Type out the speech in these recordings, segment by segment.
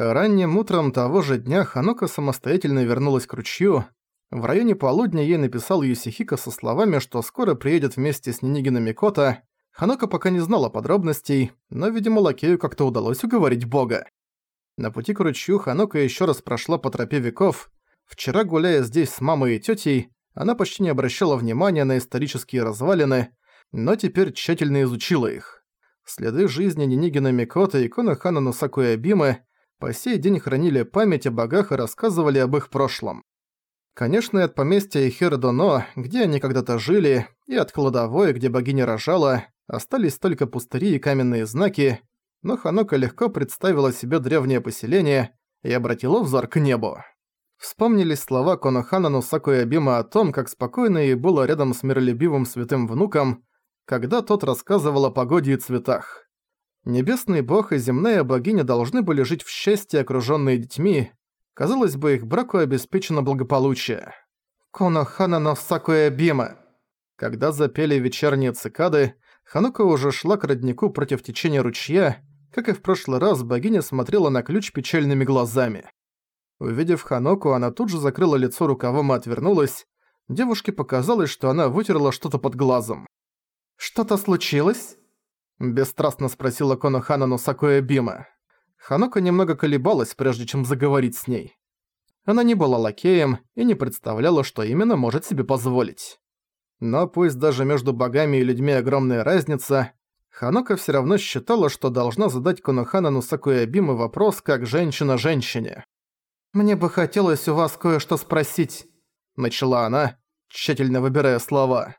Ранним утром того же дня Ханока самостоятельно вернулась к ручью. В районе полудня ей написал Юсихика со словами, что скоро приедет вместе с Нинигином Микото. Ханока пока не знала подробностей, но, видимо, Лакею как-то удалось уговорить бога. На пути к ручью Ханока еще раз прошла по тропе веков. Вчера, гуляя здесь с мамой и тетей, она почти не обращала внимания на исторические развалины, но теперь тщательно изучила их. Следы жизни Нинигина Микото и Конохана Носакуя Бимы по сей день хранили память о богах и рассказывали об их прошлом. Конечно, от поместья Хирдоно, где они когда-то жили, и от кладовой, где богиня рожала, остались только пустыри и каменные знаки, но Ханока легко представила себе древнее поселение и обратила взор к небу. Вспомнились слова Конохана Нусаку Абима о том, как спокойно ей было рядом с миролюбивым святым внуком, когда тот рассказывал о погоде и цветах. Небесный бог и земная богиня должны были жить в счастье, окружённые детьми. Казалось бы, их браку обеспечено благополучие. Конохана Носаку и Абима. Когда запели вечерние цикады, Ханука уже шла к роднику против течения ручья, как и в прошлый раз, богиня смотрела на ключ печальными глазами. Увидев Ханоку, она тут же закрыла лицо рукавом и отвернулась. Девушке показалось, что она вытерла что-то под глазом. «Что-то случилось?» Бесстрастно спросила Конохана Носакоя Бима. Ханока немного колебалась, прежде чем заговорить с ней. Она не была лакеем и не представляла, что именно может себе позволить. Но пусть даже между богами и людьми огромная разница, Ханока всё равно считала, что должна задать Конохана Нусакуя Бима вопрос как женщина женщине. «Мне бы хотелось у вас кое-что спросить», — начала она, тщательно выбирая слова.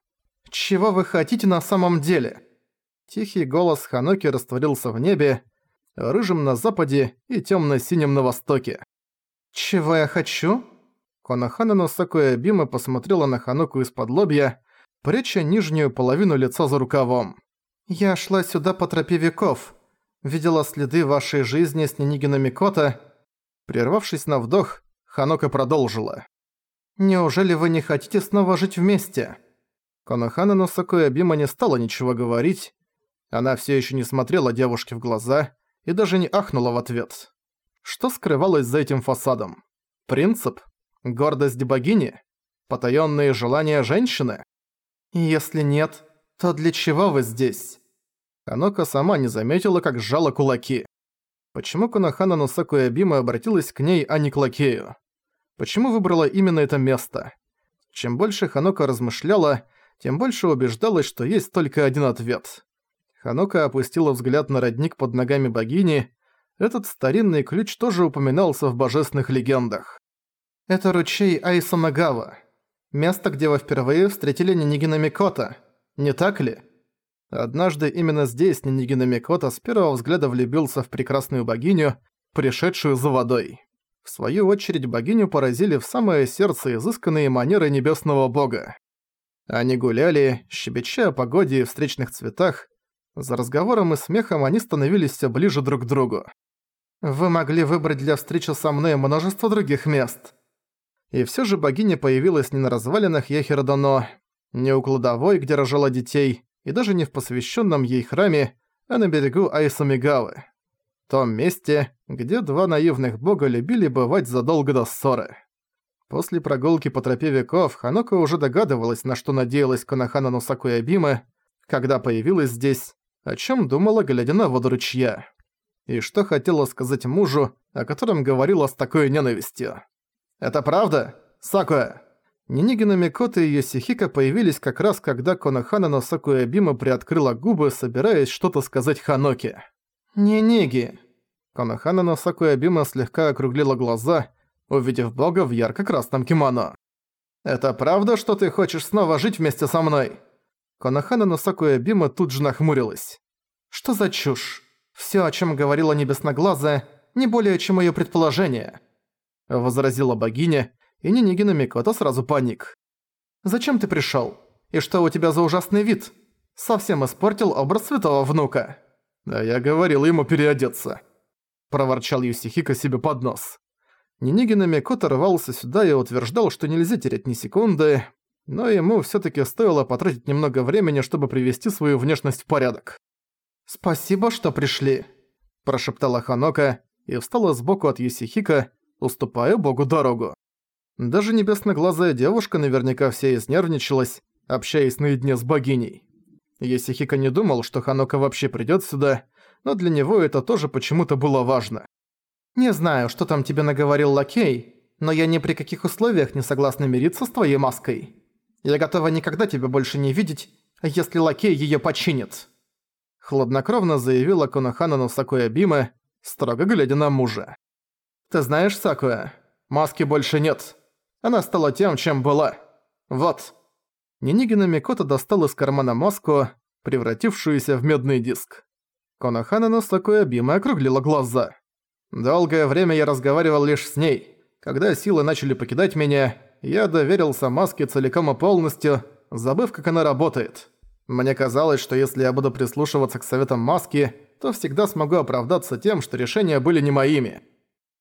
«Чего вы хотите на самом деле?» Тихий голос Ханоки растворился в небе, рыжим на западе и тёмно-синим на востоке. «Чего я хочу?» Конохана Носакуя Бима посмотрела на Ханоку из-под лобья, пряча нижнюю половину лица за рукавом. «Я шла сюда по тропе веков. Видела следы вашей жизни с Нинигина Микота». Прервавшись на вдох, Ханока продолжила. «Неужели вы не хотите снова жить вместе?» Конохана Носакуя Бима не стала ничего говорить, она все еще не смотрела девушке в глаза и даже не ахнула в ответ. Что скрывалось за этим фасадом? Принцип? Гордость богини? Потаённые желания женщины? Если нет, то для чего вы здесь? Анока сама не заметила, как сжала кулаки. Почему Конохана Носаку Ябима обратилась к ней, а не к лакею? Почему выбрала именно это место? Чем больше Ханока размышляла, тем больше убеждалась, что есть только один ответ. Ханока опустила взгляд на родник под ногами богини. Этот старинный ключ тоже упоминался в божественных легендах. Это ручей Айсанагава. Место, где вы впервые встретили Нинигина Микота. Не так ли? Однажды именно здесь Нинигина Микота с первого взгляда влюбился в прекрасную богиню, пришедшую за водой. В свою очередь богиню поразили в самое сердце изысканные манеры небесного бога. Они гуляли, щебеча о погоде и встречных цветах, за разговором и смехом они становились все ближе друг к другу. «Вы могли выбрать для встречи со мной множество других мест». И все же богиня появилась не на развалинах Яхердано, не у кладовой, где рожала детей, и даже не в посвященном ей храме, а на берегу Айсамигавы. Том месте, где два наивных бога любили бывать задолго до ссоры. После прогулки по тропе веков Ханока уже догадывалась, на что надеялась Конохана Нусаку Ябима, когда появилась здесь, о чем думала, глядя на воду ручья. И что хотела сказать мужу, о котором говорила с такой ненавистью. «Это правда? Сакуя?» Нинигина Микота и Йосихика появились как раз, когда Конохана на Сакуя Бима приоткрыла губы, собираясь что-то сказать Ханоке. «Ниниги!» Конохана на Сакуя Бима слегка округлила глаза, увидев бога в ярко-красном кимоно. «Это правда, что ты хочешь снова жить вместе со мной?» Конохана Носакуя Бима тут же нахмурилась. «Что за чушь? Всё, о чём говорила Небесноглазая, не более чем её предположение», — возразила богиня, и Нинигина Микото сразу паник. «Зачем ты пришёл? И что у тебя за ужасный вид? Совсем испортил образ святого внука». «А я говорил ему переодеться», — проворчал Юсихика себе под нос. Нинигина Микото рвался сюда и утверждал, что нельзя терять ни секунды, но ему всё-таки стоило потратить немного времени, чтобы привести свою внешность в порядок. «Спасибо, что пришли», – прошептала Ханока, и встала сбоку от Юсихика, уступая богу дорогу. Даже небесноглазая девушка наверняка вся изнервничалась, общаясь наедине с богиней. Юсихика не думал, что Ханока вообще придёт сюда, но для него это тоже почему-то было важно. «Не знаю, что там тебе наговорил лакей, но я ни при каких условиях не согласна мириться с твоей маской. Я готова никогда тебя больше не видеть, если лакей её починит». Хладнокровно заявила Конохана Носакуя Бима, строго глядя на мужа. «Ты знаешь, Сакуя, маски больше нет. Она стала тем, чем была. Вот». Нинигина Микото достал из кармана маску, превратившуюся в медный диск. Конохана Носакуя Бима округлила глаза. «Долгое время я разговаривал лишь с ней. Когда силы начали покидать меня, я доверился маске целиком и полностью, забыв, как она работает. Мне казалось, что если я буду прислушиваться к советам маски, то всегда смогу оправдаться тем, что решения были не моими.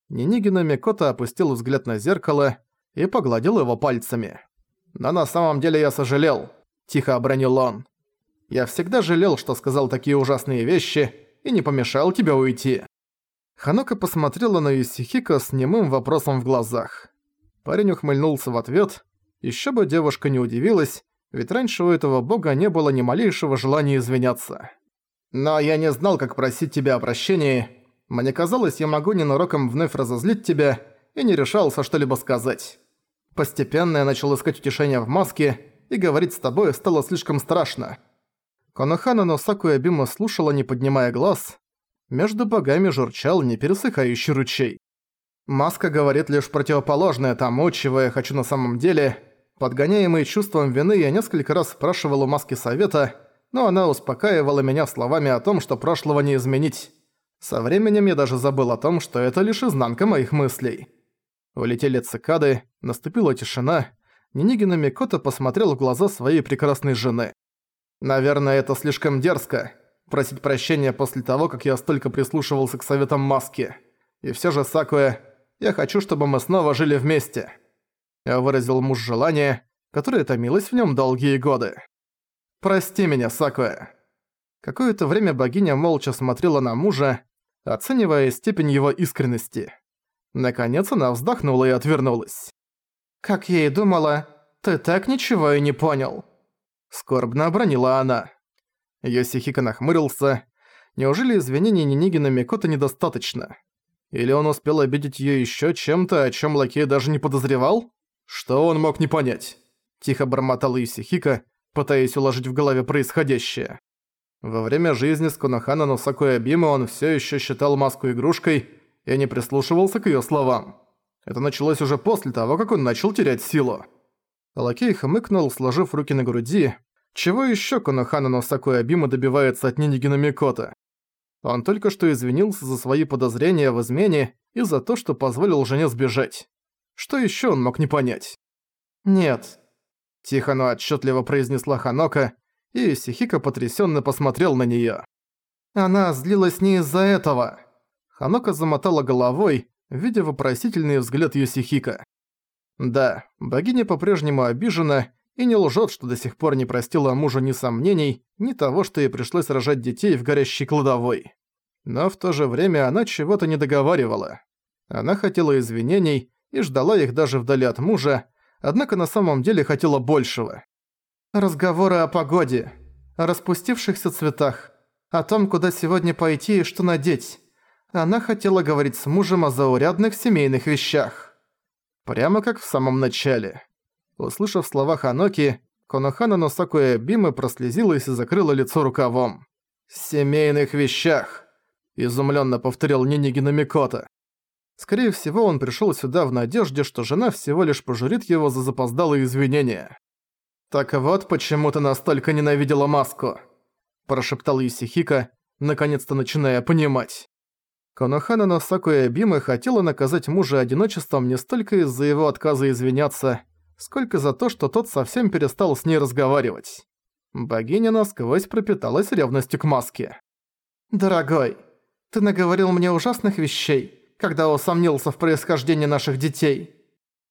Нинигина Микота опустил взгляд на зеркало и погладил его пальцами. «Но на самом деле я сожалел», – тихо обронил он. «Я всегда жалел, что сказал такие ужасные вещи и не помешал тебе уйти». Ханока посмотрела на Юсихика с немым вопросом в глазах. Парень ухмыльнулся в ответ. Еще бы девушка не удивилась, ведь раньше у этого бога не было ни малейшего желания извиняться. «Но я не знал, как просить тебя о прощении. Мне казалось, я могу ненароком вновь разозлить тебя, и не решался что-либо сказать. Постепенно я начал искать утешения в маске, и говорить с тобой стало слишком страшно». Конохана Носаку Ябима слушала, не поднимая глаз. Между богами журчал непересыхающий ручей. Маска говорит лишь противоположное тому, чего я хочу на самом деле. Подгоняемый чувством вины, я несколько раз спрашивал у Маски совета, но она успокаивала меня словами о том, что прошлого не изменить. Со временем я даже забыл о том, что это лишь изнанка моих мыслей. Улетели цикады, наступила тишина. Нинигина Микото посмотрел в глаза своей прекрасной жены. «Наверное, это слишком дерзко. Просить прощения после того, как я столько прислушивался к советам Маски. И всё же, Сакуэ, я хочу, чтобы мы снова жили вместе». Я выразил муж желание, которое томилось в нём долгие годы. «Прости меня, Сакуэ». Какое-то время богиня молча смотрела на мужа, оценивая степень его искренности. Наконец она вздохнула и отвернулась. «Как я и думала, ты так ничего и не понял». Скорбно обронила она. Йосихико нахмурился. Неужели извинений Нинигина Микото недостаточно? Или он успел обидеть её ещё чем-то, о чём Лакей даже не подозревал? Что он мог не понять? Тихо бормотал Йосихико, пытаясь уложить в голове происходящее. Во время жизни с Конохана Носакой Абима он всё ещё считал маску игрушкой и не прислушивался к её словам. Это началось уже после того, как он начал терять силу. Лакей хмыкнул, сложив руки на груди. Чего ещё Конохана Носакой Абима добивается от Нинигина Микота? Он только что извинился за свои подозрения в измене и за то, что позволил жене сбежать. Что ещё он мог не понять? «Нет», – тихо, но отчётливо произнесла Ханока, и Сихика потрясенно посмотрел на нее. Она злилась не из-за этого. Ханока замотала головой, видя вопросительный взгляд Юсихика. Да, богиня по-прежнему обижена и не лжет, что до сих пор не простила мужу ни сомнений, ни того, что ей пришлось рожать детей в горящей кладовой. Но в то же время она чего-то не договаривала. Она хотела извинений и ждала их даже вдали от мужа, однако на самом деле хотела большего. Разговоры о погоде, о распустившихся цветах, о том, куда сегодня пойти и что надеть. Она хотела говорить с мужем о заурядных семейных вещах. Прямо как в самом начале. Услышав слова Ханоки, Конохана Носакуэ Бимы прослезилась и закрыла лицо рукавом. «Семейных вещах!» – изумленно повторил Нинигина Микота. Скорее всего, он пришел сюда в надежде, что жена всего лишь пожурит его за запоздалые извинения. «Так вот почему ты настолько ненавидела маску», – прошептал Юсихика, наконец-то начиная понимать. Конохана Носаку Ябима хотела наказать мужа одиночеством не столько из-за его отказа извиняться, сколько за то, что тот совсем перестал с ней разговаривать. Богиня насквозь пропиталась ревностью к маске. «Дорогой, ты наговорил мне ужасных вещей, когда усомнился в происхождении наших детей».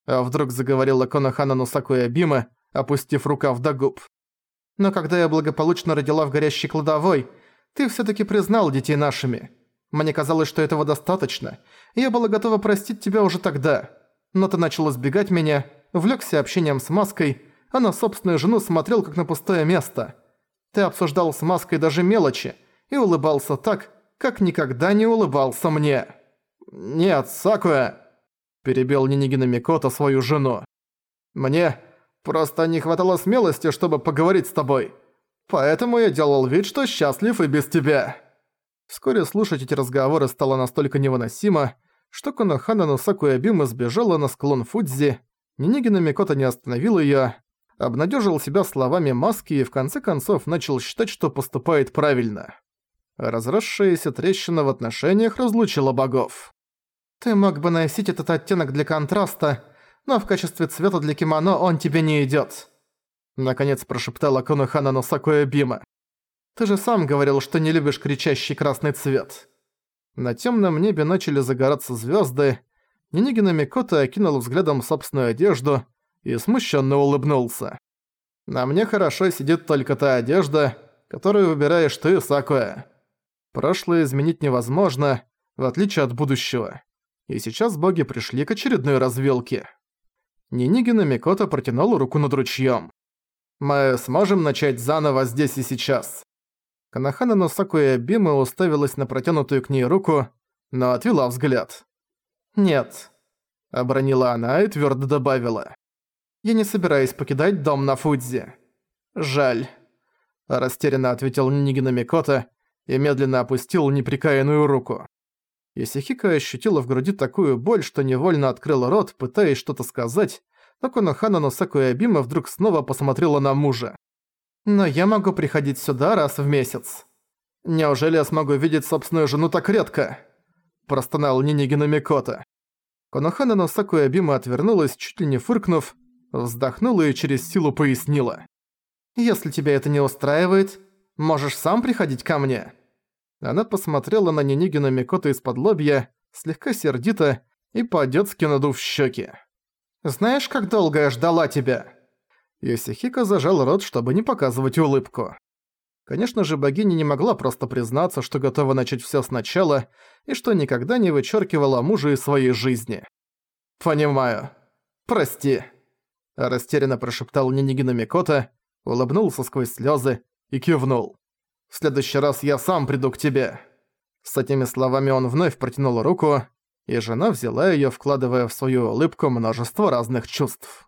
А вдруг заговорила Конохана Носаку Ябима, опустив рукав до губ. «Но когда я благополучно родила в горящей кладовой, ты всё-таки признал детей нашими. Мне казалось, что этого достаточно, я была готова простить тебя уже тогда. Но ты начал избегать меня, влекся общением с Маской, а на собственную жену смотрел как на пустое место. Ты обсуждал с Маской даже мелочи и улыбался так, как никогда не улыбался мне. «Нет, Сакуя!» – перебил Нинигина Микото свою жену. «Мне просто не хватало смелости, чтобы поговорить с тобой. Поэтому я делал вид, что счастлив и без тебя». Вскоре слушать эти разговоры стало настолько невыносимо, что Конохана Носаку Ябима сбежала на склон Фудзи, Нинигина Микото не остановил её, обнадежил себя словами маски и в конце концов начал считать, что поступает правильно. Разросшаяся трещина в отношениях разлучила богов. «Ты мог бы носить этот оттенок для контраста, но в качестве цвета для кимоно он тебе не идёт», наконец прошептала Конохана Носаку Ябима. Ты же сам говорил, что не любишь кричащий красный цвет. На темном небе начали загораться звезды. Нинигина Микото окинул взглядом собственную одежду и смущенно улыбнулся. «На мне хорошо сидит только та одежда, которую выбираешь ты, Сакуя. Прошлое изменить невозможно, в отличие от будущего. И сейчас боги пришли к очередной развилке». Нинигина Микото протянула руку над ручьем. «Мы сможем начать заново здесь и сейчас. Канахана Носаку и Абима уставилась на протянутую к ней руку, но отвела взгляд. «Нет», — обронила она и твердо добавила. «Я не собираюсь покидать дом на Фудзи. Жаль», — растерянно ответил Нинигина Микото и медленно опустил неприкаянную руку. Исихика ощутила в груди такую боль, что невольно открыла рот, пытаясь что-то сказать, но Конохана Носаку Абима вдруг снова посмотрела на мужа. Но я могу приходить сюда раз в месяц. Неужели я смогу видеть собственную жену так редко? Простонал Нинигина Микота. Конохана Носаку Ябима отвернулась, чуть ли не фыркнув, вздохнула и через силу пояснила. «Если тебя это не устраивает, можешь сам приходить ко мне». Она посмотрела на Нинигина Микота из-под лобья, слегка сердито и по-детски надув щеки. «Знаешь, как долго я ждала тебя?» Йосихико зажал рот, чтобы не показывать улыбку. Конечно же, богиня не могла просто признаться, что готова начать всё сначала и что никогда не вычеркивала мужа из своей жизни. «Понимаю. Прости», – растерянно прошептал Нинигина Микота, улыбнулся сквозь слёзы и кивнул. «В следующий раз я сам приду к тебе». С этими словами он вновь протянул руку, и жена взяла её, вкладывая в свою улыбку множество разных чувств.